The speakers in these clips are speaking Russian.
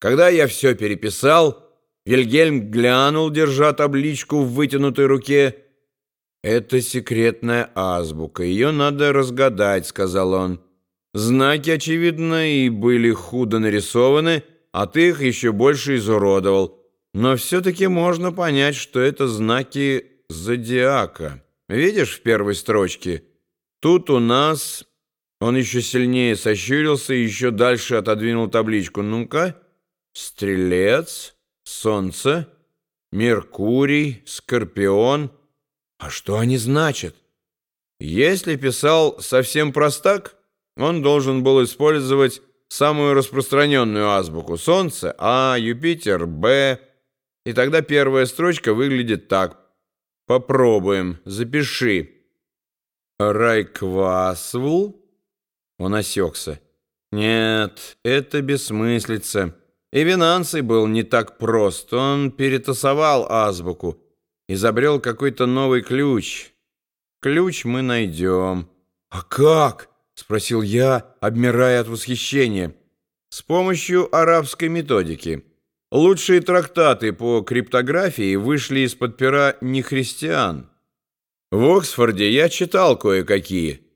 Когда я все переписал, Вильгельм глянул, держа табличку в вытянутой руке. «Это секретная азбука, ее надо разгадать», — сказал он. «Знаки, очевидно, и были худо нарисованы, а ты их еще больше изуродовал. Но все-таки можно понять, что это знаки зодиака. Видишь в первой строчке? Тут у нас...» Он еще сильнее сощурился и еще дальше отодвинул табличку. «Ну-ка, стрелец, солнце, Меркурий, Скорпион. А что они значат?» Если писал совсем простак, он должен был использовать самую распространенную азбуку Солнце, А, Юпитер, Б. И тогда первая строчка выглядит так. Попробуем, запиши. Райквасвл он осекся. «Нет, это бессмыслица. И Винанций был не так прост. Он перетасовал азбуку, изобрел какой-то новый ключ. Ключ мы найдем». «А как?» — спросил я, обмирая от восхищения. «С помощью арабской методики. Лучшие трактаты по криптографии вышли из-под пера нехристиан. В Оксфорде я читал кое-какие».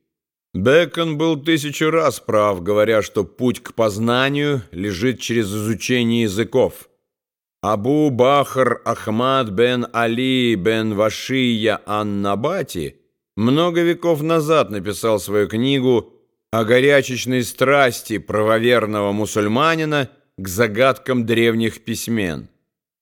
Бекон был тысячу раз прав, говоря, что путь к познанию лежит через изучение языков. Абу Бахр Ахмад бен Али бен Вашия Аннабати много веков назад написал свою книгу о горячечной страсти правоверного мусульманина к загадкам древних письмен,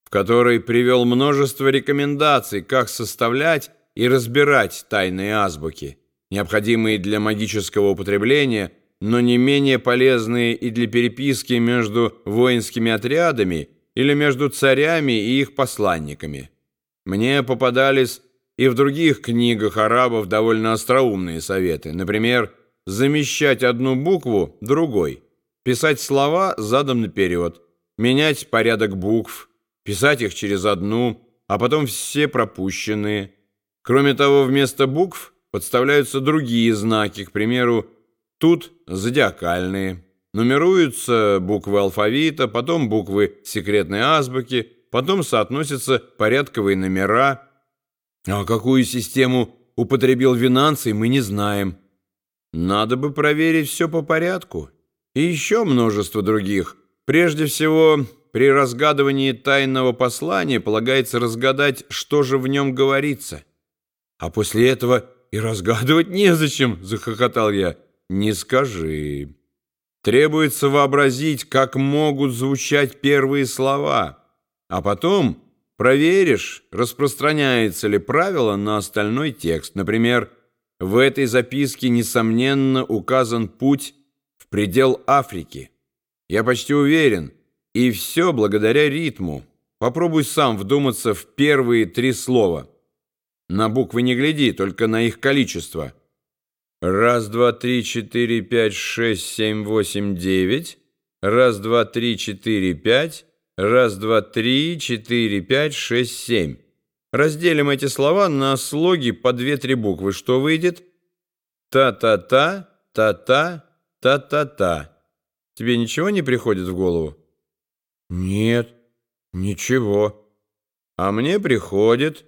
в которой привел множество рекомендаций, как составлять и разбирать тайные азбуки необходимые для магического употребления, но не менее полезные и для переписки между воинскими отрядами или между царями и их посланниками. Мне попадались и в других книгах арабов довольно остроумные советы. Например, замещать одну букву другой, писать слова задом наперед, менять порядок букв, писать их через одну, а потом все пропущенные. Кроме того, вместо букв подставляются другие знаки, к примеру, тут зодиакальные. Нумеруются буквы алфавита, потом буквы секретной азбуки, потом соотносятся порядковые номера. А какую систему употребил Винанций, мы не знаем. Надо бы проверить все по порядку. И еще множество других. Прежде всего, при разгадывании тайного послания полагается разгадать, что же в нем говорится. А после этого «И разгадывать незачем!» — захохотал я. «Не скажи. Требуется вообразить, как могут звучать первые слова, а потом проверишь, распространяется ли правило на остальной текст. Например, в этой записке, несомненно, указан путь в предел Африки. Я почти уверен, и все благодаря ритму. Попробуй сам вдуматься в первые три слова». На буквы не гляди, только на их количество. Раз, два, три, четыре, пять, шесть, семь, восемь, девять. Раз, два, три, четыре, пять. Раз, два, три, четыре, пять, шесть, семь. Разделим эти слова на слоги по две-три буквы. Что выйдет? Та-та-та, та-та, та-та-та. Тебе ничего не приходит в голову? Нет, ничего. А мне приходит.